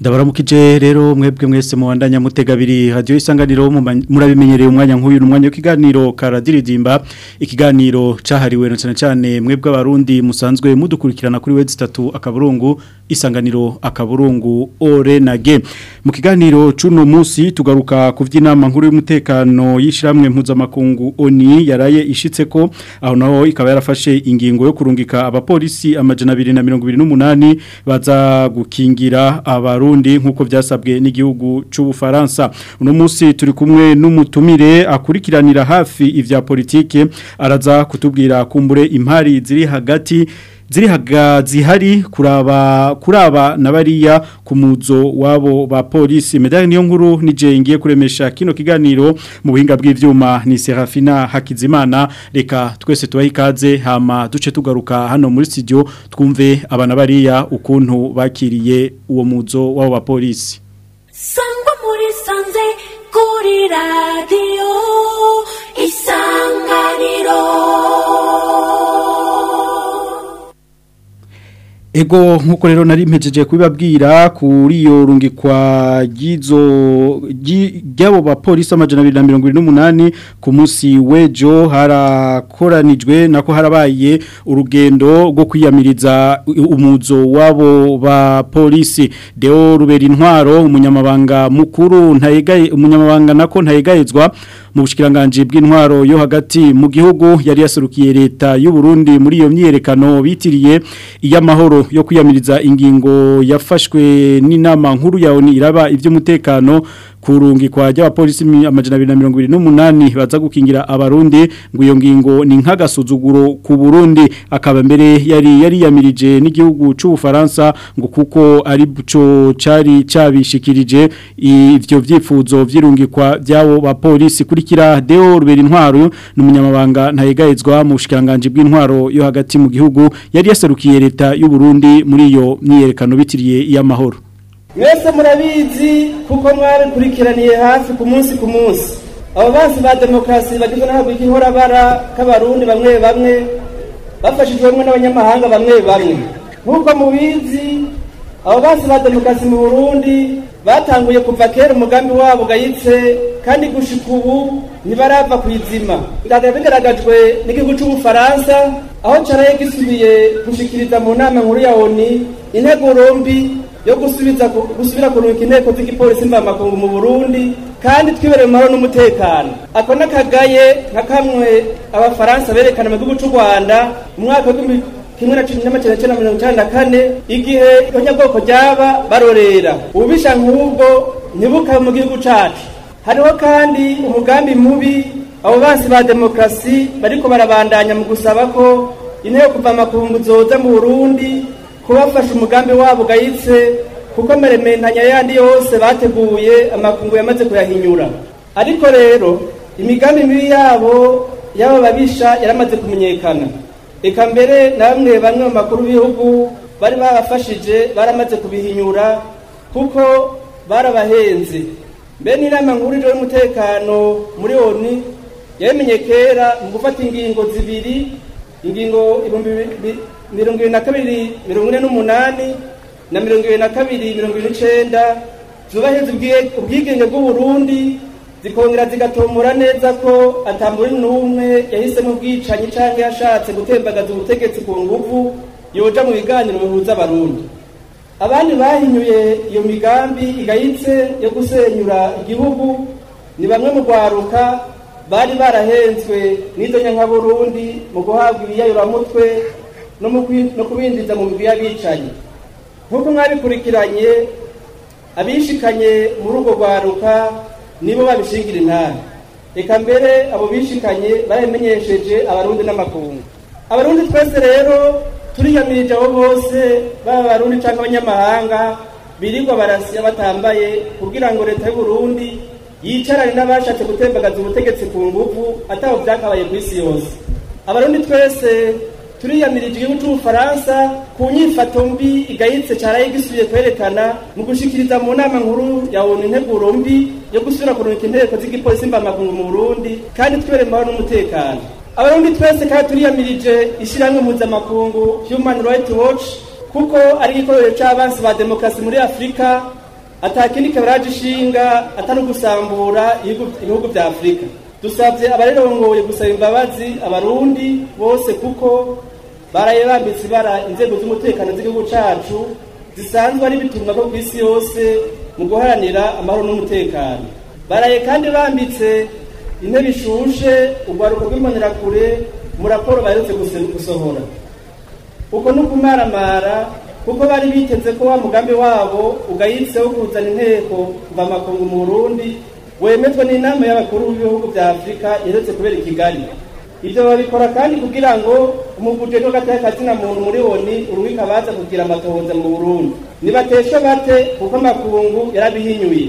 ndabaramukije rero mwebwe mwese mubandanya mutegabiri hadiyo isanganiro murabimenyereye umwanya nk'uyu ni umwanya w'ikiganiro karadiridimba ikiganiro cyahariwe na cyane cyane mwebwe abarundi musanzwe mudukurikirana kuri webusitatu akaburungu isanganiro akaburungu ore na mu kiganiro cy'uno munsi tugaruka ku inama nkuru y'umutekano y'ishyirahamwe mpuzamakungu oni yaraye ishitse ko aho naho ikaba yarafashe ingingo yo kurungika abapolisi amajana abiri na mirongo n'umunani baza gukingira abarundi nk'uko byasabwe n'igihugu cy'ubufaransa uno munsi turi kumwe n'umutumire akurikiranira hafi ibya politiki araza kutubwira kumbure impari ziri hagati ziri zihari kuraba kuraba na bariya ku muzo wabo ba polisi medali niyo nkuru nije ngiye kuremesha kino kiganiro mu buhinga bw'ibyuma ni Serafina Hakizimana reka twese tubahe ikaze hama duce tugaruka hano muri studio twumve abana bariya ukuntu bakiriye uwo muzo wabo ba polisi Ego nkuko rero nari mpejeje kubibabwira kuri iyo rungikwa gizo gyabo ba police 228 ku munsi wejo harakoranijwe nako harabaye urugendo rwo kwiyamiriza umuzo wabo ba police Deo Ruberi Ntwaro umunyamabanga mukuru ntayega umunyamabanga nako ntayegayezwa mu bw'intwaro yo hagati mu gihugu yari yasurukiye leta y'u Burundi muri iyo myerekano bitiriye iy'amahoro yo kwiyamiriza ingingo yafashwe n'inama nkuru ya ONU iraba iby'umutekano kurungi kwa jya polisi amajana 228 baza gukingira abarundi ngo ni nkagasuzuguro ku Burundi akaba mbere yari yari yamirije n'igihugu cy'u Faransa ngo kuko ari cyo cyari cyabishikirije ivyo vyifuzo vyirungikwa byabo ba polisi kuri bikurikira Deo Rubera intwaro ni umunyamabanga ntayegayezwa mu bushikiranganje bw'intwaro yo hagati mu gihugu yari yaserukiye leta y'u Burundi muri iyo myiyerekano bitiriye iy'amahoro mwese murabizi kuko mwabikurikiraniye hafi ku munsi ku munsi abo basi ba demokarasi bagizwe k'abarundi bamwe bamwe bafashijwemo n'abanyamahanga bamwe bamwe nk'uko mubizi abo basi ba demokrasi mu burundi batanguye kuva kera umugambi wabo gayitse kandi gushika ubu ntibarava ku izima bikaba bigaragajwe n'igihugu cy'ubufaransa aho caraye gisubiye gushikiriza mu nama nkuru ya oni intego rombi yo gusubiza gusubira kuruhuka inteko z'igipolisi mvamakungu mu burundi kandi twibereye umumaro n'umutekano ako n'akagaye nka kamwe abafaransa berekana mu gihugu cy'u rwanda mu mwaka w'ibihumbi kimwe na cumi n'amacyenda cyenda mirongo icyenda na kane igihe abanyabwoko byaba barorera ububisha nk'ubwo ntibukabe mu gihugu cacu hariho kandi umugambi mubi abo bansi ba demokarasi bariko barabandanya mu gusaba ko intebe kuva amakungu zoza mu burundi kubafasha umugambi wabo ugayitse kuko meremenanya yandi yose bateguye amakungu yamaze kuyahinyura ariko rero imigambi mibi yabo y'aba babisha yaramaze kumenyekana reka mbere namwe bamwe mu makuru b'ibihugu bari babafashije baramaze kubihinyura kuko barabahenze mbe n'inama nkuru y'umutekano muri oni yabimenye kera mu gufata ingingo zibiri ingingo mirongo ibiri na kabiri mirongo ine n'umunani na mirongo ibiri na kabiri mirongo ibiri n'icyenda zubahiriza ubwigenge bw'uburundi zikongera zigatombora neza ko atamuri n'umwe yahisemo ubwicanyi cyangwa yashatse gutembagaza ubutegetsi ku nguvu yoja mu biganiro bihuza abarundi abandi bahinyuye iyo migambi igayitse yo gusenyura igihugu ni bamwe mu rwaruka bari barahenzwe n'izo nyankaburundi mu guhabwa ibiyayoramutwe no kubindiza mu migwi y'abicanyi nk'uko mwabikurikiranye abishikanye muri urwo rwaruka nibo babishingira intara reka mbere abo bishikanye babimenyesheje abarundi n'amakungu abarundi twese rero turiyamirije abo bose baba abarundi cyangwa abanyamahanga birirwa barasiya batambaye kugira ngo leta y'u Burundi yicarane n'abashatse gutembagaza ubutegetsi ku ngufu atabo byakabaye ku isi yose abarundi twese turiyamirije igihugu cy'ubufaransa ku nyifato mbi igayitse cyaraye gisubiye kwerekana mu gushikiriza mu nama nkuru ya onu integuro mbi yo gusubira kurunika inteko z'igipolisi mbamakungu mu burundi kandi twere n'umutekano abarundi twese kandi turiyamirije ishyirahamwe mpuzamakungu human right watch kuko ari igikorero cy'abansi ba demokarasi muri afurika atakindi kabaraje ishinga atari ugusambura ibihugu bya afurika dusabye abarerongoye gusaba imbabazi abarundi bose kuko baraye bambitse ibara inzego z'umutekano z'igihugu cyacu zisanzwe ari ibitunga ku isi yose mu guharanira amahoro n'umutekano baraye kandi bambitse intebe ishushe urwaruko rw'imbonerakure mu raporo baherutse gusohora uko ni ukumaramara kuko bari biteze ko wa mugambi wabo ugayitseho kuzana inteko kuva amakungu mu burundi wemezwa n'inama y'abakuru b'ibihugu bya afurika iherutse kubera i kigali ibyo babikora kandi kugira ngo umuguje n'agatekazina muntu muri woni uruhika baza kugira amatohoza mu Burundi nibateshe bate kuko amakungu yarabihinyuye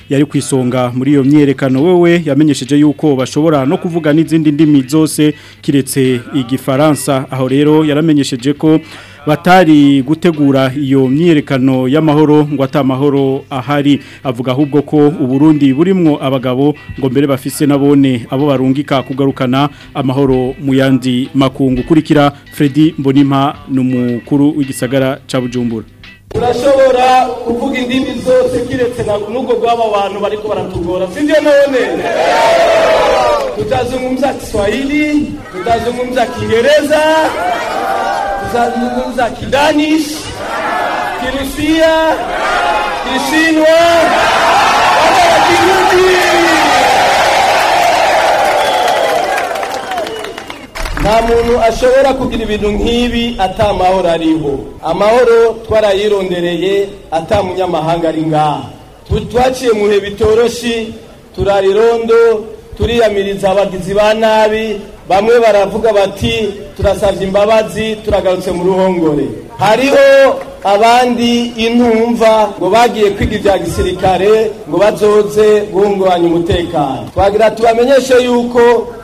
yari ku isonga muri iyo myerekano wewe yamenyesheje yuko bashobora no kuvuga n'izindi ndimi zose kiretse igifaransa aho rero yaramenyesheje ko batari gutegura iyo myerekano y'amahoro ngo atamahoro ahari avuga ahubwo ko uburundi burimwo abagabo ngo mbere bafise nabone abo barungika kugarukana amahoro mu yandi makungu kurikira Freddy Mbonimpa n'umukuru w'igisagara ca Bujumbura urashobora kuvuga indimi zose kiretse n'ubwo bw'aba bantu bariko baratugora sivyo none tutazungumza Kiswahili tutazungumza Kiingereza Tunazungumza kidani, kirusia, kisinwa wala kiruji. nta muntu ashobora kugira ibintu nk'ibi atamahoro ariho amahoro twarayirondereye atamunyamahanga ari ngaha twaciye muhe bitoroshi turarirondo turiyamiriza abagizi ba nabi bamwe baravuga bati turasabye imbabazi turagarutse mu ruhongore hariho abandi intumva ngo bagiye kwiga ibya gisirikare ngo bazoze guhungabanya umutekano twagira tubamenyeshe yuko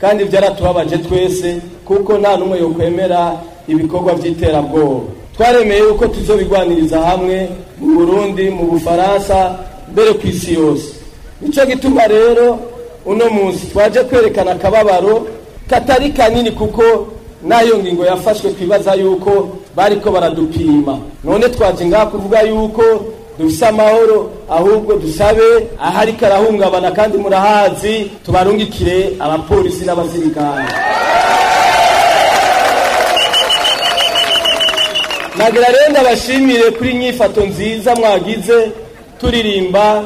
kandi byaratubabaje twese kuko nta n'umwe yokwemera ibikorwa by'iterabwoba twaremeye yuko tuzobigwaniriza hamwe mu burundi mu bufaransa mbere ku isi yose nicyo gituma rero uno munsi twaje kwerekana akababaro katari kanini kuko n'ayo ngingo yafashwe twibaza yuko bari ko baradupima none twaje ngaha kuvuga yuko dufise amahoro ahubwo dusabe ahari karahungabana kandi murahazi tubarungikire abapolisi n'abasirikare nagira rero ndabashimire kuri nyifato nziza mwagize turirimba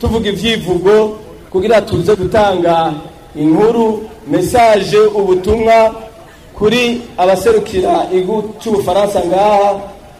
tuvuga ibyivugo kugira tuze gutanga inkuru mesaje ubutumwa kuri abaserukira igihugu cy'ubufaransa ngaha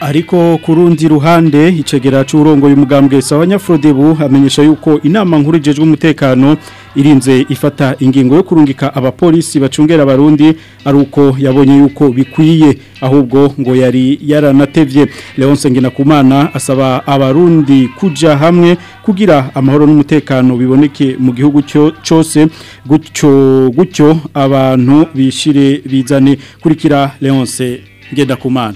ariko ku rundi ruhande icegera cy'urongo y'umugambwe sawa Nyafrodebu amenyesha yuko inama nkuru ijejwe umutekano irinze ifata ingingo yo kurungika abapolisi bacungera abarundi ari uko yabonye yuko bikwiye ahubwo ngo yari yaranatevye Leonce Nginakumana asaba abarundi kuja hamwe kugira amahoro n'umutekano biboneke mu gihugu cyose gutyo gutyo abantu bishire bizane kurikira Leonce Ngenda kumana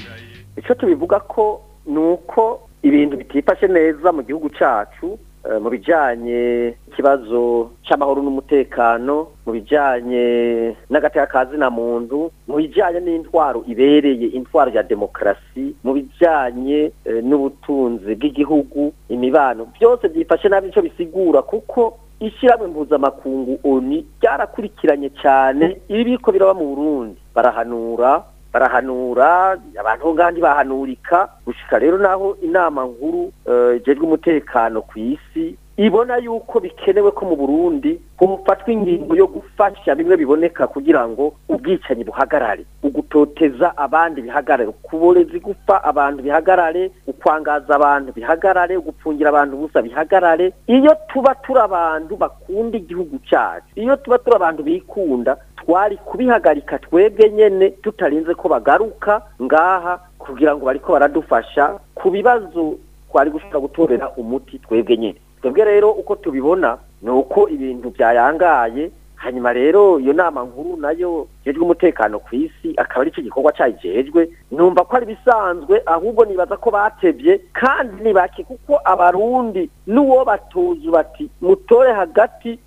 icyo tubivuga ko ni uko ibintu bitifashe neza mu gihugu cyacu eh, mu bijyanye n'ikibazo cy'amahoro n'umutekano mu bijyanye n'agateka ka zina muntu mu bijyanye n'intwaro ibereye intwaro ya demokarasi mu bijyanye eh, n'ubutunzi bw'igihugu imibano byose byifashe nabi nicyo bisigura kuko ishyirahamwe mpuzamakungu oni ryarakurikiranye cyane ibiko biraba mu burundi barahanura barahanura abantu ngandi bahanurika gushika rero naho inama nkuru eh, ijejwe umutekano ku isi ibona yuko bikenewe ko mu burundi hufatwa ingingo yo gufasha bimwe biboneka kugira ngo ubwicanyi buhagarare ugutoteza abandi bihagarare ukuborezi gupfa abantu bihagarare ukwangaza abantu bihagarare ugupfungira abantu gusa bihagarare iyo tuba turi abantu bakunda igihugu cyacu iyo tuba turi abantu bikunda twari kubihagarika twebwe nyine tutarinze ko bagaruka ngaha kugira ngo bariko baradufasha ku bibazo twari gushobora gutorera umuti twebwe nyine twebwe rero uko tubibona ni uko ibintu byayangaye hanyuma rero iyo nama nkuru nayo yejwe umutekano ku isi akaba ari cyo gikorwa cyayijejwe numva ko ari bisanzwe ahubwo nibaza ko batebye kandi nibake kuko abarundi n'uwo batuzu bati mutore hagati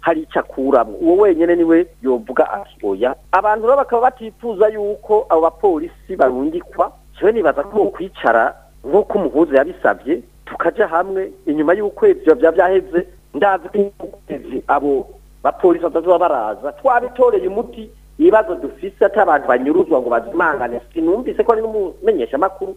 hari icyo akuramo uwo wenyine niwe yovuga ati oya abantu rero bakaba batifuza yuko abo bapolisi barungikwa kimwe nibaza ko kwicara nk'uko umuhuza yabisabye tukajya hamwe inyuma y'ukwezi biba byaheze ndazi ko abo bapolisi batazaba baraza twabitoreye umuti ibibazo dufise atabantu banyuruzwa ngo bazimangane sinumvise ko ari n’umumenyeshamakuru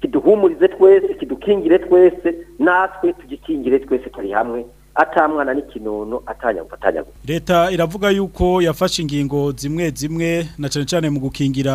kiduhumurize twese kidukingire twese natwe tugikingire twese turi hamwe atamwana n'ikinono atanyagutanyagura leta iravuga yuko yafashe ingingo zimwe zimwe na cyane cyane mu gukingira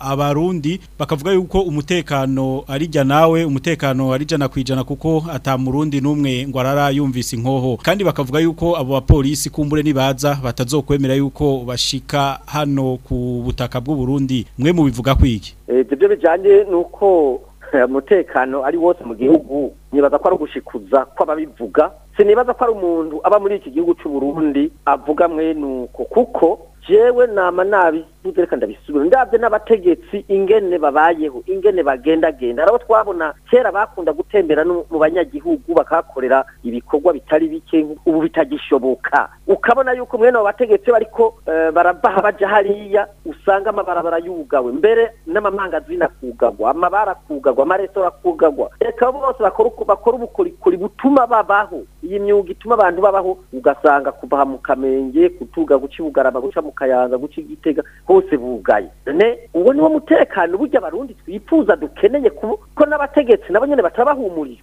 abarundi bakavuga yuko umutekano arijya nawe umutekano arijana na kwijana kuko atamurundi n'umwe ngo arara yumvise inkoho kandi bakavuga yuko abo bapolisi kumbure nibaza batazokwemera yuko bashika hano ku butaka bw'u Burundi mwe mubivuga kwiki eh ibyo bijanye nuko mutekano ari wose mu gihugu nibaza ko ari ugushikuza kw'ababivuga sinibaza ko ari umuntu aba muri iki gihugu cy'u Burundi avuga mwenuko kuko jewe nama nabivuze reka ndabisubira ndabye n'abategetsi ingene babayeho ingene bagendagenda arabo twabona kera bakunda gutembera mu banyagihugu bakakorera ibikorwa bitari bike ubu bitagishoboka ukabona yuko mwene abo bategetsi bariko eh, barabaha bajya hariya usanga amabarabara yugawe mbere n’amamangazina akugagwa amabara akugagwa amarestora akugagwa reka bose bakora ubukorikori butuma babaho iyi myuga ituma abantu babaho ugasanga kuva mu kamenge kutuga guca ibugarama guca mu kayanza guca igitega hose bugaye uwo niwo mutekano burya abarundi twifuza dukeneye ko n'abategetsi nabo nyine batabahumurira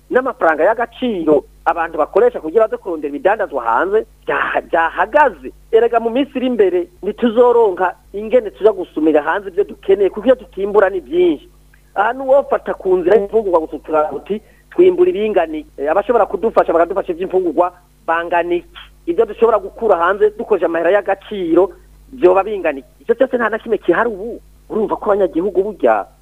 n'amafaranga y'agaciro abantu bakoresha kugira badukurundira ibidandazwa hanze byahagaze erega mu minsi iri imbere ntituzoronka ingene tuza gusumira hanze ibyo dukeneye kuko iyo tutimbura ni byinshi ahantu wofata ku nzira y'imfungurwa gusutura uti twimbura ibinganiye eh, abashobora kudufasha bakadufasha iby'imfungurwa banganiye ibyo dushobora gukura hanze dukoresha amahera y'agaciro byoba binganiye icyo cyose nta na kimwe kihari ubu urumva ko abanyagihugu burya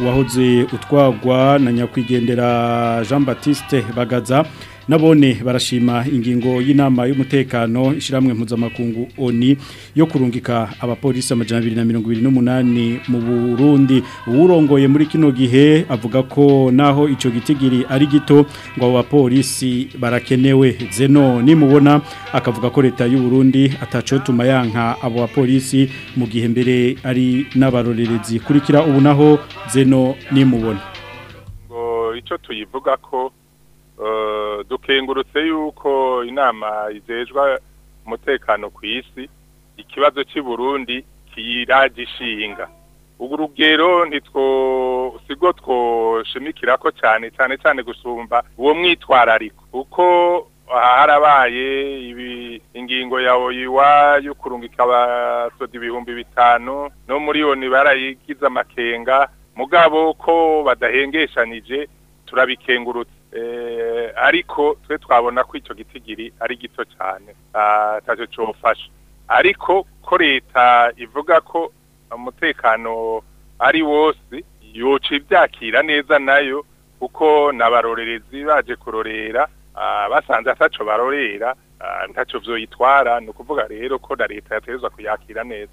uwahoze utwagwa na nyakwigendera jean batiste bagaza nabone barashima ingingo y'inama y'umutekano ishiramwe mpuzamakungu oni yo kurungika abapolisi amajana 228 mu Burundi uwurongoye muri kino gihe avuga ko naho ico gitigiri ari gito ngo abo barakenewe zeno nimubona akavuga ko leta y'u Burundi ataco tumayanka abo bapolisi mu gihe mbere ari n'abarorerezi kurikira ubu naho zeno nimubona ngo ico tuyivuga ko dukengurutse yuko inama izejwa umutekano ku isi ikibazo cy'i Burundi kiragishinga ubu rugero ntitwosigo twoshimikira ko cyane cyane cyane gusumba uwo mwitwarariko kuko aha harabaye ingingo yawe yiwa yo kurungika abasoda ibihumbi bitanu no muri yoni barayigize amakenga mugabo ko badahengeshanyije turabikengurutse Eh, ariko twe twabona ko icyo gitigiri ari gito cyane atacyo cyofasha ariko ko leta ivuga ko umutekano ari wose yoca ibyakira neza nayo kuko n'abarorerezi baje kurorera ah, basanze atacyo barorera ah, ntacyo byoyitwara ni ukuvuga rero ko na leta yatereza kuyakira neza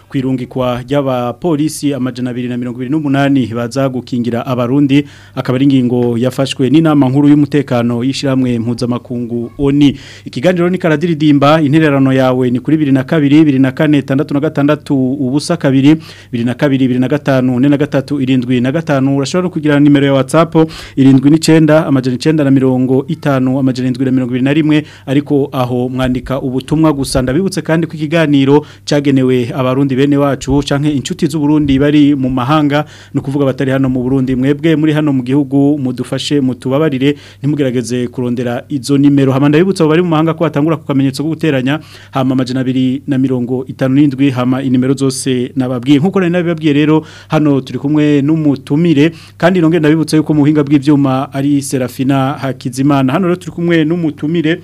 kwirungikwa ry'abapolisi amajana abiri na mirongo n'umunani baza gukingira abarundi akaba ari ingingo yafashwe n'inama nkuru y'umutekano y'ishyirahamwe mpuzamakungu oni ikiganiro ni karadiridimba intererano yawe ni kuri bibiri na kabiri bibiri na kane tandatu na gatandatu ubusa kabiri bibiri na kabiri bibiri na gatanu na gatatu irindwi na gatanu urashobora kugira nimero ya whatsapp irindwi irindwi n'icyenda amajana icyenda na mirongo itanu amajana irindwi na mirongo irindwi na rimwe ariko aho mwandika ubutumwa gusa ndabibutse kandi ko ikiganiro cyagenewe abarundi bene wacu cyangwa inshuti z'uburundi bari mu mahanga ni ukuvuga batari hano mu burundi mwebwe muri hano mu gihugu mudufashe mutubabarire ntimugerageze kurondera izo nimero hama ndabibutse abo bari mu mahanga ko hatangura ku kamenyetso ko guteranya hama amajana abiri na mirongo itanu n'indwi hama inimero zose nababwiye nk'uko nari nabibabwiye rero hano turi kumwe n'umutumire kandi nongera ndabibutse yuko mu buhinga bw'ibyuma akaba ari serafina hakizimana hano turi kumwe n'umutumire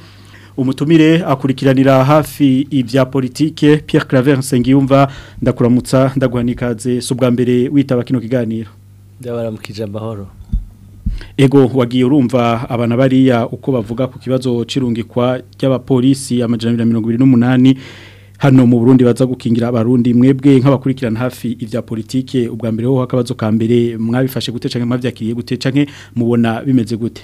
umutumire akurikiranira hafi ibya politike Pierre Claver Nsengiyumva ndakuramutsa ndaguhanikaze si ubwa mbere witaba kino kiganiro ndabaramukije amahoro ego wagiye urumva abana bariya uko bavuga ku kibazo cirungikwa ry'abapolisi amajana 128 hano mu Burundi baza gukingira abarundi mwebwe nk'abakurikirana hafi ibya politike ubwa mbere ho hakabazo ka mbere mwabifashe gute canke mwavyakiriye gute canke mubona bimeze gute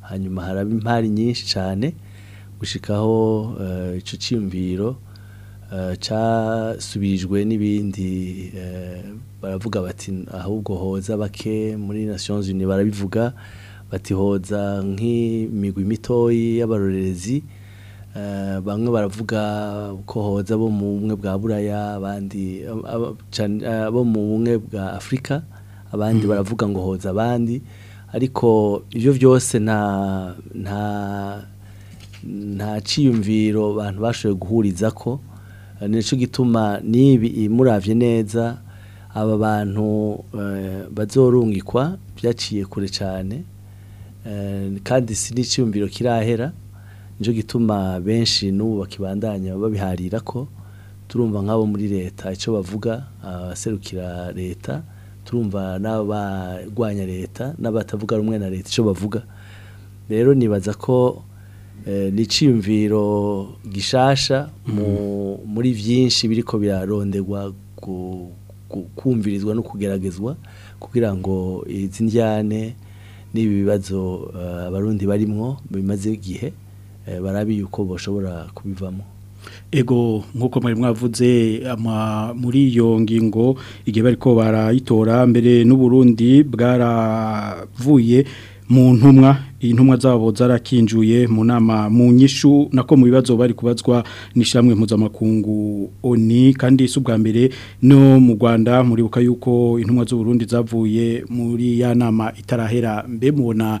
hanyuma haraba impari nyinshi cyane gushyikaho uh, icyo cyiyumviro uh, cyasubirijwe n'ibindi baravuga bati ahubwo hoza bake muri Nations Unies barabivuga bati nk'imigwi mitoyi y'abarorerezi Eh, bamwe baravuga ko hoza bo mu bumwe bwa buraya abandi eh, bo mu bumwe bwa afurika abandi mm. baravuga ngo hoza abandi ariko ibyo byose nta nta nta ciyumviro abantu bashoboye guhuriza ko eh, nicyo gituma nibi imurabye neza aba bantu bazorungikwa byaciye kure cyane kandi si n'iciyumviro kirahera nicyo gituma benshi n'ubu bakibandanya babiharira ko turumva nk'abo muri leta icyo bavuga abaserukira leta turumva n'abarwanya leta n'abatavuga rumwe na leta icyo bavuga rero nibaza ko eh, ni gishasha mm-hmm. muri byinshi biri ko biraronderwa kumvirizwa no kugeragezwa kugira ngo izi njyane n'ibi bibazo eh, abarundi barimo bimaze igihe Eh, barabi yuko bashobora kubivamo ego nk'uko mwari mwavuze muri iyo ngingo igihe bariko barayitora mbere n'uburundi bwaravuye mu ntumwa intumwa zabo zarakinjuye mu nama mu nyishu nako mu bibazo bari kubazwa n'ishyirahamwe mpuzamakungu oni kandi si ubwa mbere no mu rwanda muribuka yuko intumwa Burundi zavuye muri ya nama itarahera mbe mubona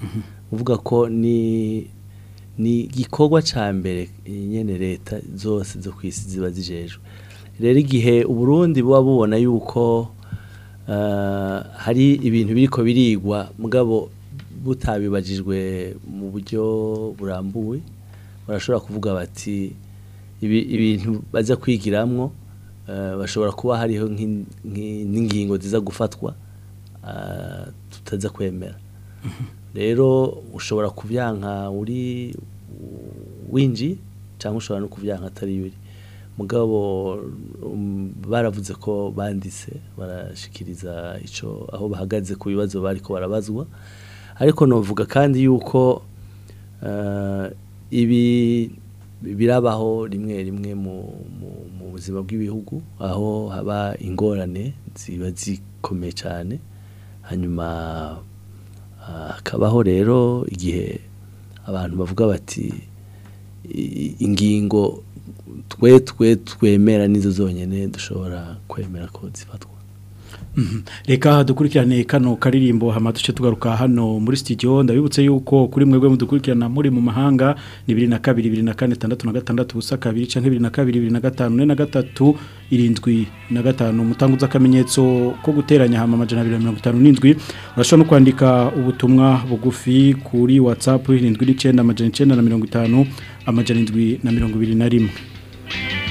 hmm. uvuga ko ni ni igikorwa cya mbere nyine leta zose zo ku isi ziba zijejwe rero igihe uburundi buba bubona yuko eh, hari ibintu biriko birigwa mugabo butabibajijwe mu buryo burambuwe barashobora kuvuga bati ibintu baza kwigiramwo eh, bashobora kuba hariho nk'ingingo ziza gufatwa eh, tutaza kwemera rero ushobora kubyanka uri winji cyangwa ushobora no kubyanka atari yuri mugabo um, baravuze ko banditse barashikiriza icyo aho bahagaze ku bibazo bari barabazwa ariko navuga kandi yuko uh, ibi birabaho rimwe rimwe mu buzima bw'ibihugu aho haba ingorane ziba zikomeye cyane hanyuma uh, hakabaho rero igihe abantu bavuga bati ingingo twe twe twemera n'izo zonyine dushobora kwemera ko zifatwa mhm. reka dukurikirane kano karirimbo hama duce tugaruka hano muri studio ndabibutse yuko kuri mwebwe mudukurikirana muri mu mahanga ni 22 24 66 ubusa kabiri canke 22 25 43 irindwi na gatanu mutanguza akamenyetso ko guteranya hama amajana 257 urashobora no kwandika ubutumwa bugufi kuri WhatsApp 79 amajana 9 na 50 amajana 721 Bye.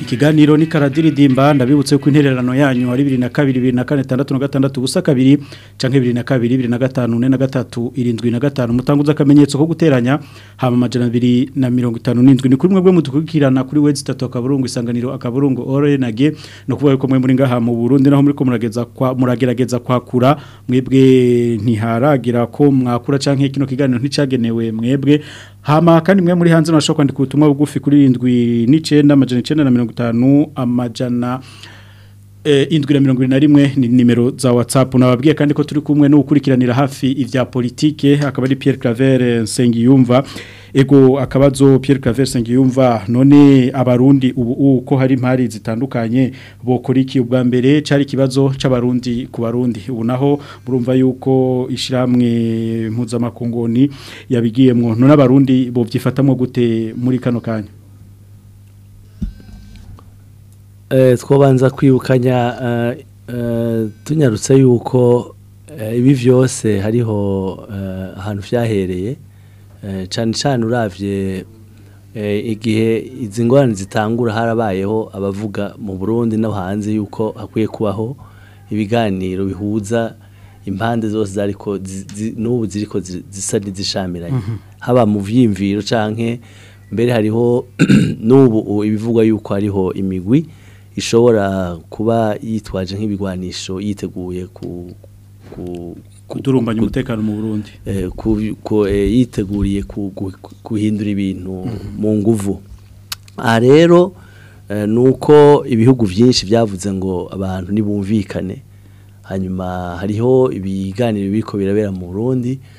ikiganiro ni karadiridimba ndabibutse ko intererano yanyu ari 22 24 ubusa kabiri canke 22 25 43 75 mutanguza akamenyetso ko guteranya hama majana 257 ni kuri mwebwe mudukurikirana kuri wezi 3 akaburungu isanganiro akaburungu orenage no kuvuga ko mwe muri ngaha mu Burundi naho muri ko murageza kwa muragerageza kwakura mwebwe ntiharagira ko mwakura canke kino kiganiro nticagenewe mwebwe hama kandi mwe muri hanze nashobora kwandika ubutumwa bugufi kuri 79 amajana 950 amajana eh, indwi na mirongo irindwi na rimwe ni nimero za WhatsApp nababwiye kandi ko turi kumwe no gukurikiranira hafi ibya politike hakaba ari Pierre Claver Nsengiyumva ego akabazo Pierre Claverse yumva none abarundi ubu uko hari impari zitandukanye bokora iki ubwa mbere cyari kibazo c'abarundi ku barundi ubu naho murumva yuko ishiramwe mpuzamakungoni yabigiyemwo none abarundi bo byifatamwe gute muri kano kanya eh twobanza kwibukanya eh, eh, tunyarutse yuko eh, ibi byose hariho ahantu byahereye Eh, cyane cyane urabye eh, igihe izi ngorane zitangura harabayeho abavuga mu burundi no hanze y'uko akwiye kubaho ibiganiro bihuza impande zose zariko n'ubu ziriko zisa n'izishamiranye mhm. haba mu vyimviro canke mbere hariho n'ubu ibivugwa yuko hariho imigwi ishobora kuba yitwaje nk'ibigwanisho yiteguye ku kudurumbanya umutekano mu burundi eh, eh, yiteguriye guhindura ibintu mhm. mu nguvu a ah, rero eh, nuko ibihugu byinshi byavuze ngo abantu nibumvikane hanyuma hariho ibiganiro biko birabera mu burundi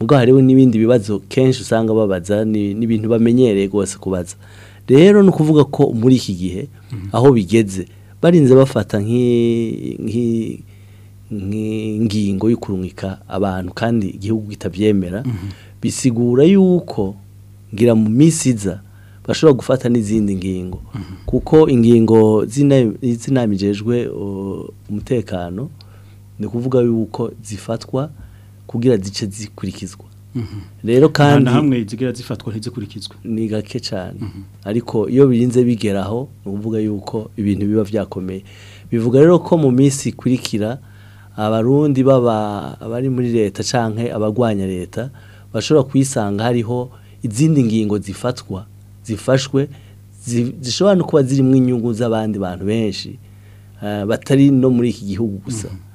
mugabo hariho n'ibindi bibazo kenshi usanga babaza n'ibintu bamenyereye rwose kubaza rero ni ukuvuga ko muri iki gihe aho bigeze barinze bafata nk'ingingo yo kurumika abantu kandi igihugu kitabyemera bisigura yuko ngira mu minsi iza bashobora gufata n'izindi ngingo kuko ingingo zinamijejwe umutekano ni kuvuga yuko zifatwa kugira zice zikurikizwa rero kandi hamwe zigira zifatwa ntizikurikizwe ni gake cyane mhm. ariko iyo birinze bigeraho ni ukuvuga yuko ibintu biba byakomeye bivuga rero ko mu minsi ikurikira abarundi baba abari muri leta cyangwa abagwanya leta bashobora kuyisanga hariho izindi ngingo zifatwa zifashwe zishobora no kuba zirimo inyungu z'abandi bantu benshi eh, batari no muri iki gihugu gusa mm-hmm.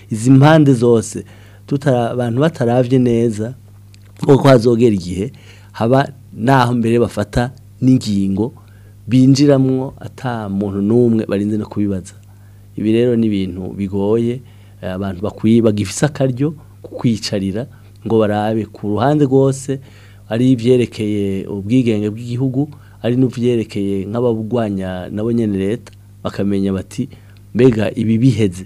izi mpande zose abantu bataravye neza kuko hazogera igihe haba naho mbere bafata n'ingingo binjiramwo ata muntu n'umwe barinze no kubibaza ibi rero ni ibintu bigoye eh, abantu bakwiye bagifise akaryo kukwicarira ngo barabe ku ruhande rwose ari ibyerekeye ubwigenge bw'igihugu ari n'ibyerekeye nk'ababugwanya nabo nyine leta bakamenya bati mbega ibi biheze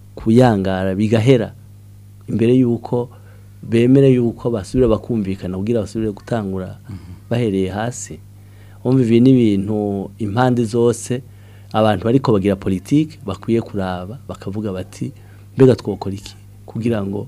kuyangara bigahera imbere y'uko bemere y'uko basubira bakumvikana kugira basubire gutangura mhm. bahereye hasi umva ibi ni ibintu impande zose abantu ariko bagira politiki bakwiye kuraba bakavuga bati mbega twokora iki kugira ngo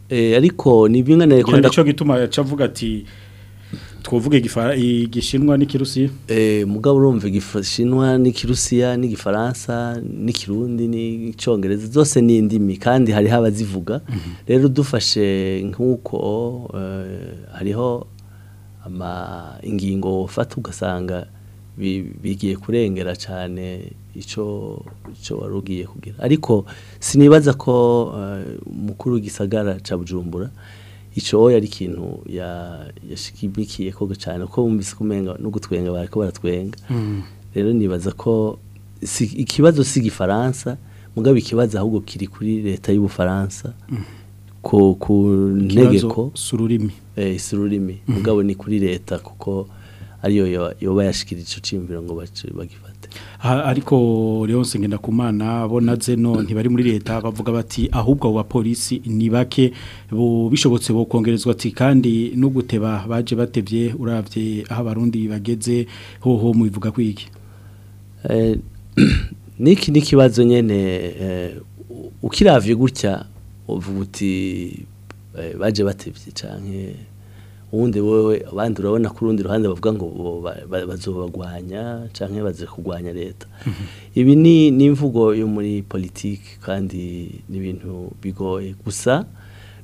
eh, ariko ni bimwe na reka ndacyo gituma yacavuga ati twovuge igishinwa n'ikirusiya eh, mugabo urumva igishinwa n'ikirusiya n'igifaransa n'ikirundi n'icyongereza zose ni indimi kandi hariho abazivuga mhm. rero dufashe nk'uko eh, hariho ingingo wafata ugasanga bigiye kurengera cyane icyo wari ugiye kugira ariko sinibaza ko eh, mukuru gisagara cya bujumbura ico yari ikintu yashigikiye ko gacana ko bumvise kumenga no gutwenga bariko baratwenga hmm. rero nibaza ko ikibazo si igifaransa mugabo ikibazo ahubwo kiri kuri leta y'ubufaransa hmm. ku ku ntegeko sururimi eh sururimi hmm. mugabo ni kuri leta kuko ariyo yoba yashikirije ico cimbiro ngo bagifashe Ah, ariko leonce ngendakumana bo na zeno ntibari muri leta bavuga bati ahubwo abo polisi ni bake bishobotse bokongerezwa ati kandi no guteba baje batebye urabye aho barundi bageze hoho mubivuga kwiki eh, niki n'ikibazo nyine eh, ukiravye gutya uvuga uti eh, baje batebye cyane ubundi wowe abandi urabona ku rundi ruhande bavuga ngo bazobagwanya cyangwa baze kurwanya leta mhm. ibi ni imvugo yo muri politiki kandi ni ibintu bigoye gusa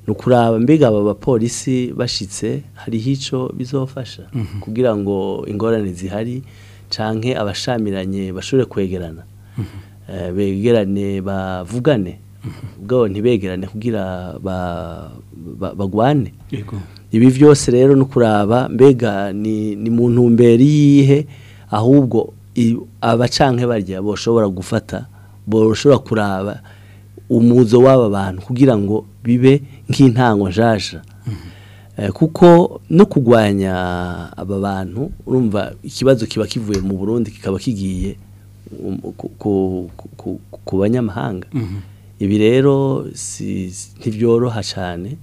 ni ukuraba mbega aba bapolisi bashyitse hariho icyo bizofasha mhm. kugira ngo ingorane zihari cyangwa abashamiranye bashobore kwegerana mhm. eh, begerane bavugane ubwo ntibegerane kugira bagwane ibi byose rero no kuraba mbega ni ni mu ntumbero yihe ahubwo abacanke barya boshobora gufata boshobora kuraba umuzo w'aba bantu kugira ngo bibe nk'intango jaja mm-hmm. eh, kuko no kugwanya aba bantu urumva ikibazo kiba kivuye mu burundi kikaba kigiye um, ku banyamahanga mm-hmm. ibi rero ntibyoroha cyane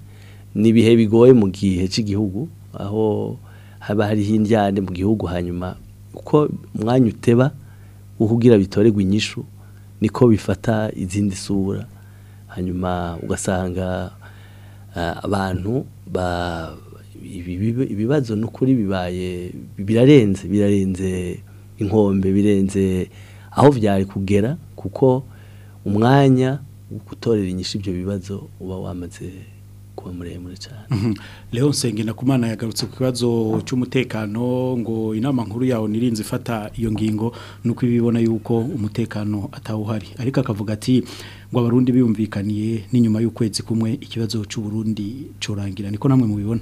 n'ibihe bigoye mu gihe cy'igihugu aho haba hari indyane mu gihugu hanyuma uko umwanya uteba uhugira bitorerwa inyishu niko bifata izindi sura hanyuma ugasanga abantu ibibazo n'ukuri bibaye birarenze birarenze inkombe birenze aho byari kugera kuko umwanya wo gutorera inyishu ibyo bibazo uba wamaze kuba muremure cyane mhm. leon rero Kumana yagarutse ku kibazo cy'umutekano ngo inama nkuru yawe nirinze ifata iyo ngingo nuko ibibona yuko umutekano atawuhari ariko akavuga ati ngo abarundi biyumvikaniye n'inyuma y'ukwezi kumwe ikibazo cy'uburundi cyorangira niko namwe mubibona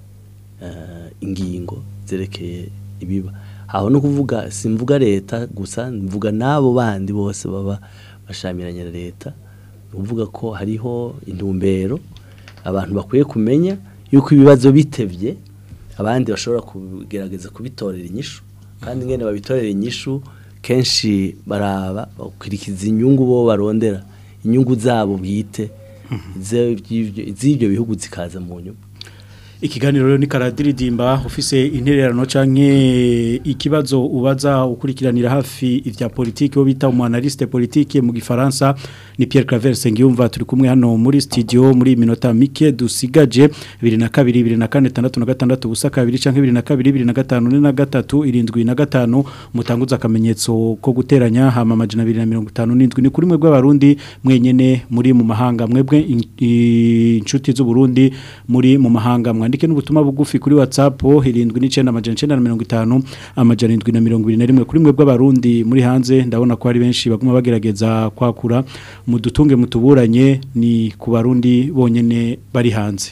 eh, ingingo zerekeye ibiba aho no kuvuga simvuga leta gusa mvuga n'abo bandi bose baba bashamiranye na leta ni ko hariho intumbero abantu bakwiye kumenya yuko ibibazo bitebye abandi bashobora kugerageza kubitorera inyishu kandi mm-hmm. ngene babitorera inyishu kenshi baraba bakurikiza inyungu bo barondera inyungu zabo bwite mm-hmm. z'ibyo bihugu zikaza mu nyuma ikiganiro rero ni karadiridimba ufise intererano canke ikibazo ubaza ukurikiranira hafi ivya politiki wo bita umwanaliste politiki mu gifaransa ni Pierre Claver Sengiyumva turi kumwe hano muri studio muri minota mike dusigaje 22 24 ubusa kabiri canke 22 25 gatatu irindwi na gatanu mutanguza akamenyetso ko guteranya hama majana 257 ni kuri mwe bw'abarundi mwenyene muri mu mahanga mwebwe inshuti z'u Burundi muri mu mahanga mwandi twandike n'ubutumwa bugufi kuri WhatsApp 79 amajana 950 amajana 721 kuri mwe bw'abarundi muri hanze ndabona ko ari benshi baguma bagerageza kwakura mudutunge mutuburanye ni ku barundi bonyene bari hanze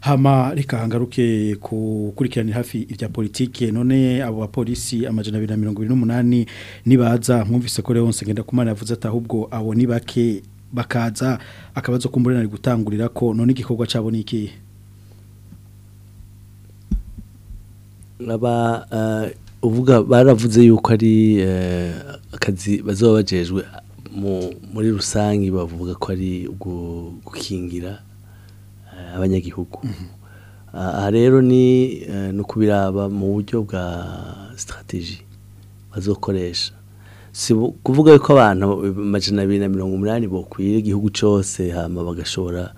hama reka hangaruke kukurikirana hafi ibya politiki none abo bapolisi amajana 228 nibaza mwumvise ko rero ngenda kumana yavuze atahubwo abo ni bake bakaza akabazo kumbure nari gutangurira ko none igikorwa cabo ni iki eh, uvuga baravuze yuko ari eh, akazi bazoba bajejwe muri rusange bavuga ko ari gukingira eh, abanyagihugu mm-hmm. ah, aha rero ni eh, no mu buryo bwa sitarategi bazokoresha si kuvuga ko abantu amajana abiri na mirongo umunani bakwira igihugu cyose bagashobora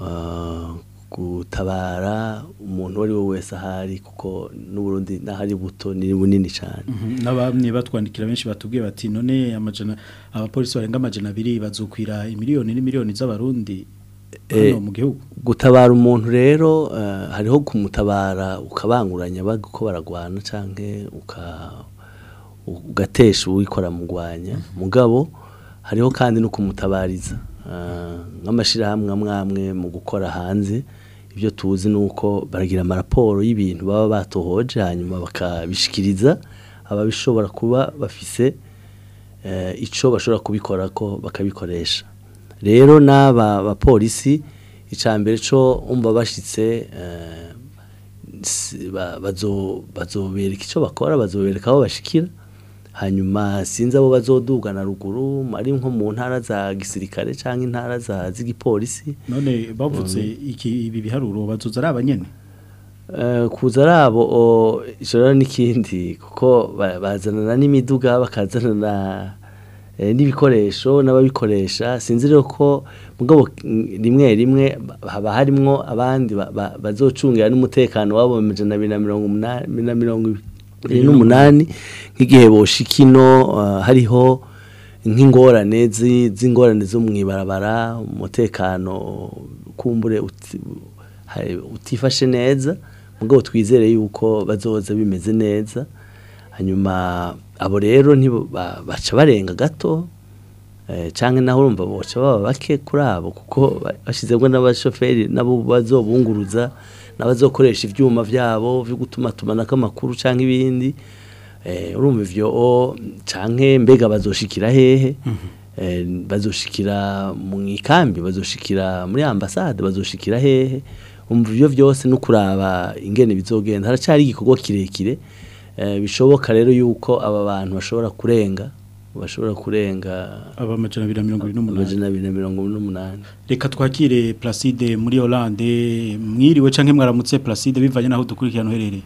ah, gutabara umuntu uwo ari we wese ahari kuko n'uburundi n'ahari buto ni bunini cyane mhm. n'abamwe batwandikira benshi batubwiye bati none amajana abapolisi barenga amajana abiri bazukwira imiliyoni n'imiliyoni z'abarundi hano eh, mu gihugu gutabara umuntu rero eh, hariho kumutabara ukabanguranya uko baragwana cyangwa ugatesha uwikora mu rwanya mhm. mugabo hariho kandi no kumutabariza eh, nk'amashyirahamwe amwe amwe mu gukora hanze ibyo tuzi ni uko baragira amaraporo y'ibintu baba batohoje hanyuma bakabishikiriza ababishobora kuba bafise eh, icyo bashobora kubikora ko bakabikoresha rero n'aba bapolisi icya mbere cyo umva bashyitse eh, bazobereka icyo bakora bazobereka aho bashikira hanyuma sinzi abo bazoduga na ruguru ari nko mu ntara za gisirikare cyangwa intara za z'igipolisi none bavutse um, ibi biharuro bazuza ari abanyene eh, kuza ari abo ijoro n'ikindi kuko bazanana n'imiduga bakazanana eh, n'ibikoresho n'ababikoresha sinzi rero ko mugabo rimwe rimwe haba harimo abandi bazocungira n'umutekano wabo mu ijana na mirongo n'umunani nk'igihe boshye uh, hariho nk'ingorane z'ingorane zo mu ibarabara umutekano kumbure utifashe neza ubwo twizere yuko bazoza bimeze neza hanyuma abo rero baca barenga gato eh, cyangwa naho urumva boca baba bake kuri abo kuko bashyizemo n'abashoferi nabo bazobunguruza n'abazokoresha ibyuma byabo byo gutuma tumanako amakuru cyangwa ibindi eh, urumva ibyo cyangwa mbega bazoshikira hehe mhm. eh, bazoshikira mu ikambi bazoshikira muri ambasade bazoshikira hehe umva ibyo byose no kuraba ingene bizogenda haracyari igikorwa kirekire eh, bishoboka rero yuko aba bantu bashobora kurenga bashobora kurenga abamajana abiri na mirongo ine reka twakire placide muri hollande mwiriwe cyangwa mwaramutse placide bivanye n'aho dukurikirana uherereye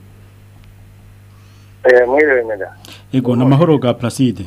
eh, mwiriwe mwira yego ni amahoro bwa placide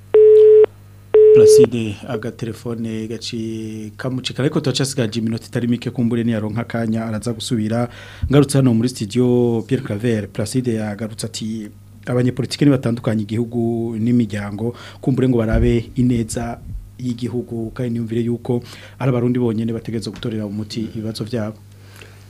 Placide agatelefone gaci kamucika ariko turacasigaje iminota itari mike kumbure ni yaronka kanya araza gusubira ngarutse hano muri studio Pierre Claver Placide yagarutse ati abanyepolitike ni batandukanye igihugu n'imiryango kumbure ngo barabe ineza y'igihugu kandi niyumvire yuko ari abarundi bonyene bategeza gutorera umuti ibibazo byabo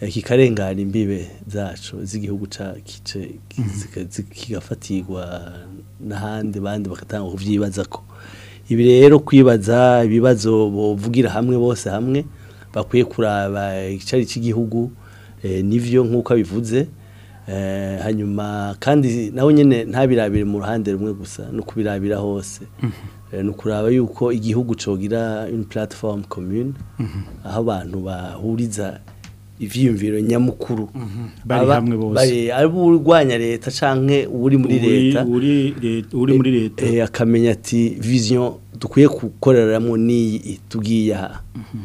Eh, kikarengana imbibe zacu z'igihugu ca kigafatirwa n'ahandi bandi bagatanga kubyibaza ko ibi rero kwibaza ibibazo bavugira hamwe bose hamwe bakwiye kuraba icyari cy'igihugu eh, n'ibyo nk'uko abivuze eh, hanyuma kandi nawe nyine ntabirabire mu ruhande rumwe gusa no kubirabira hose mm-hmm. ni ukuraba yuko igihugu cogira une platform commune mm-hmm. aho abantu bahuriza ibyiyumviro nyamukuru mhm. bari hamwe bose ari urwanya leta cyangwa uri muri leta uri muri eh, leta eh, akamenya ati vision dukwiye gukoreramo ni tugiye aha mhm.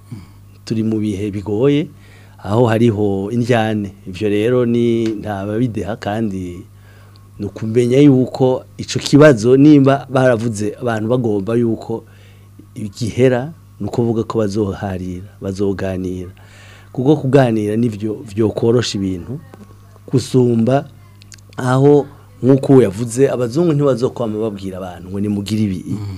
mm. turi mu bihe bigoye aho hariho indyane ibyo rero ni ntababideha kandi ni ukumenya yuko icyo kibazo nimba baravuze abantu bagomba yuko gihera ni ukuvuga ko bazoharira bazoganira kuko kuganira n'ibyo byokorosha ibintu gusumba aho nk'uko yavuze abazungu ntibazokwama babwira abantu ngo nimugire ibi mm.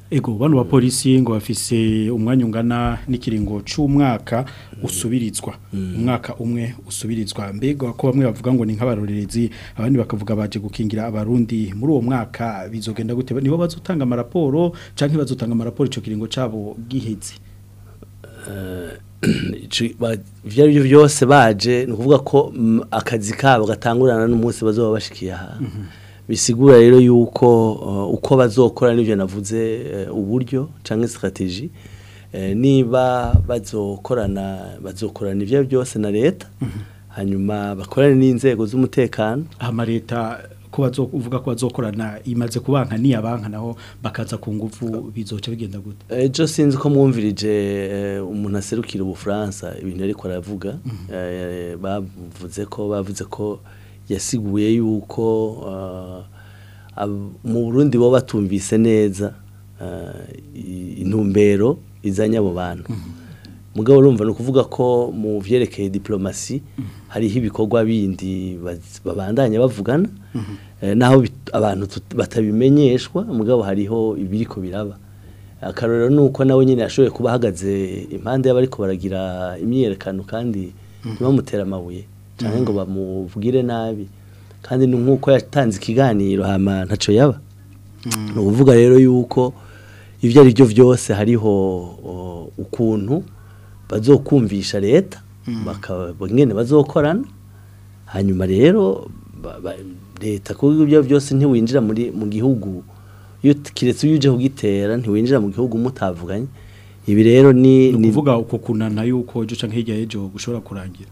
ego bano Polisi ngo bafise umwanyungana n'ikiringo cy'umwaka usubiritswa mm. umwaka umwe usubirizwa mbega ko bamwe bavuga ngo ni nk'abarorerezi abandi bakavuga baje gukingira abarundi muri uwo mwaka bizogenda gute nibo bazutanga amaraporo cyangwa bazutanga amaraporo icyo kiringo cyabo gihetse eh, ibyo ari byose baje ni ko mm, akazi kabo gatangurana n'umunsi bazaba bashikiye aha mhm. bisigura rero yuko uh, uko bazokora n'ibyo navuze uh, uburyo cyangwa sitrategi uh, niba bazokorana bazokorana ibyo byose na leta mhm. hanyuma bakorane n'inzego z'umutekano aha leta ko uvuga ko bazokorana imaze kubanka niya banka naho bakaza ku ngufu bizoca bigenda gute ejo eh, sinzi ko mwumvirije eh, umuntu aserukira ubufaransa ibintu ariko aravuga mhm. eh, bavuze ko bavuze ko yasiguye yuko mu burundi bo batumvise neza intumbero izanye abo bantu mhm. mugabo urumva ni ukuvuga ko mu vyerekeye diplomasi hariho ibikorwa bindi babandanya bavugana mhm. eh, naho abantu batabimenyeshwa mugabo hariho ibiriko biraba akarorero ni uko nawe nyine yashoboye kuba ahagaze impande y'abari baragira imyiyerekano kandi mhm. bamutera amabuye cyangwa ngo mhm. bamuvugire nabi kandi ni nk'uko yatanze ikiganiro hama ntacyo yaba mm. ni ukuvuga rero yuko ibyo ari byo byose hariho ukuntu bazokumvisha leta mm. nyine bazokorana hanyuma rero leta kuko ibyo byose ntiwinjira muri mu gihugu kiretse iyo uje kugitera ntiwinjira mu gihugu mutavuganye ibi rero ni nivuga uko kunana yuko uca nk'ijya y'ejo ushobora kurangira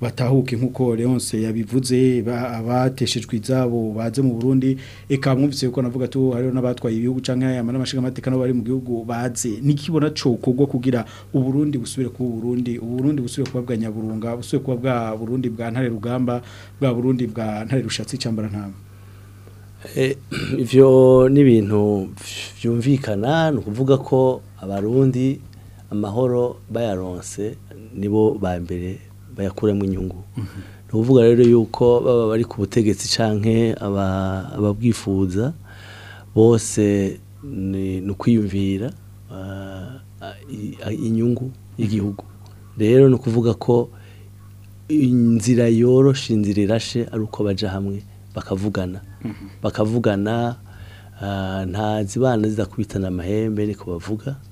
batahuke nkuko Leonce yabivuze abateshejwe izabo baze mu Burundi eka mwumvise uko navuga tu hariho nabatwaye ibihugu canke aya n'amashiga matekano bari mu gihugu baze nikibona cyo kugwa kugira uburundi busubire ku Burundi uburundi busubire kuba bwanyaburunga busubire kuba bwa Burundi bwa ntare rugamba bwa Burundi bwa ntare rushatsi cambara ntama Eh, ibyo ni ibintu byumvikana ni ukuvuga ko abarundi amahoro bayaronse nibo ba mbere bayakuramo inyungu mhm. ni ukuvuga rero yuko baba bari ku butegetsi canke ababwifuza bose ni ukwiyumvira ah, inyungu y'igihugu rero ni ukuvuga ko inzira yoroshe inzira irashe ari uko bajya hamwe bakavugana Mhm. bakavugana ah, nta zibana zidakubitana amahembe niko bavuga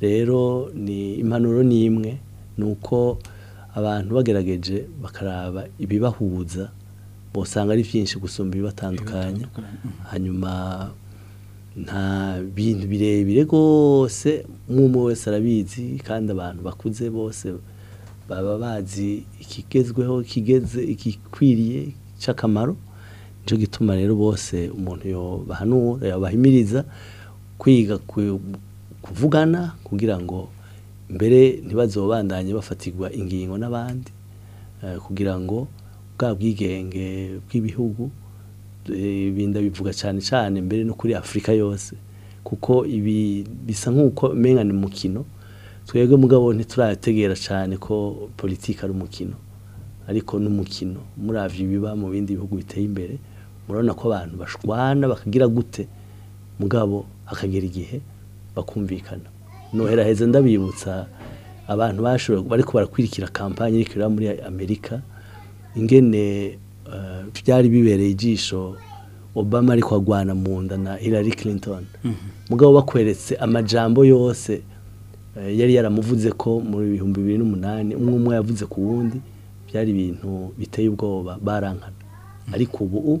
rero ni impanuro ni imwe ni uko abantu bagerageje bakaraba ibibahuza bosanga ari byinshi gusumba ibibatandukanya hanyuma nta bintu birebire rwose nk'umwe wese arabizi kandi abantu bakuze bose baba bazi ikigezweho ikikwiriye cy'akamaro cyo gituma rero bose umuntu yobahanura yabahimiriza kwiga kuvugana kugira ngo mbere ntibazobandanye bafatirwa ingingo n'abandi eh, kugira ngo bwa bwigenge bw'ibihugu ibinda eh, bivuga cyane cyane mbere no kuri afurika yose kuko ibi bisa nk'uko menya ni umukino twebwe mugabo ntiturategera cyane ko politiki ari umukino ariko n'umukino murabyo biba mu bindi bihugu biteye imbere murabona ko abantu bashwana bakagira gute mugabo hakagera igihe bakumvikana nohera heza ndabibutsa abantu bariko barakurikira kampanye iriko iraba muri amerika ingene eh, byari bibereye ijisho obama ariko agwana mu nda na hillary clinton mhm. mugabo bakweretse amajambo yose eh, yari yaramuvuze ko mu bihumbi bibiri n'umunani umwe umwe yavuze ku wundi byari ibintu biteye ubwoba barankana mhm. ariko ubu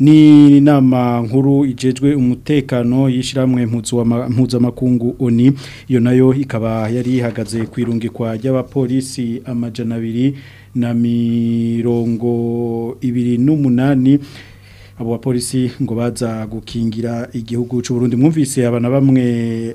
ni inama nkuru igejwe umutekano yishyirahamwe mpuzamakungu oni iyo nayo ikaba yari ihagaze ku irungikwa ry'abapolisi amajana abiri na mirongo ibiri n'umunani abo bapolisi ngo baza gukingira igihugu cy'u Burundi mwumvise abana bamwe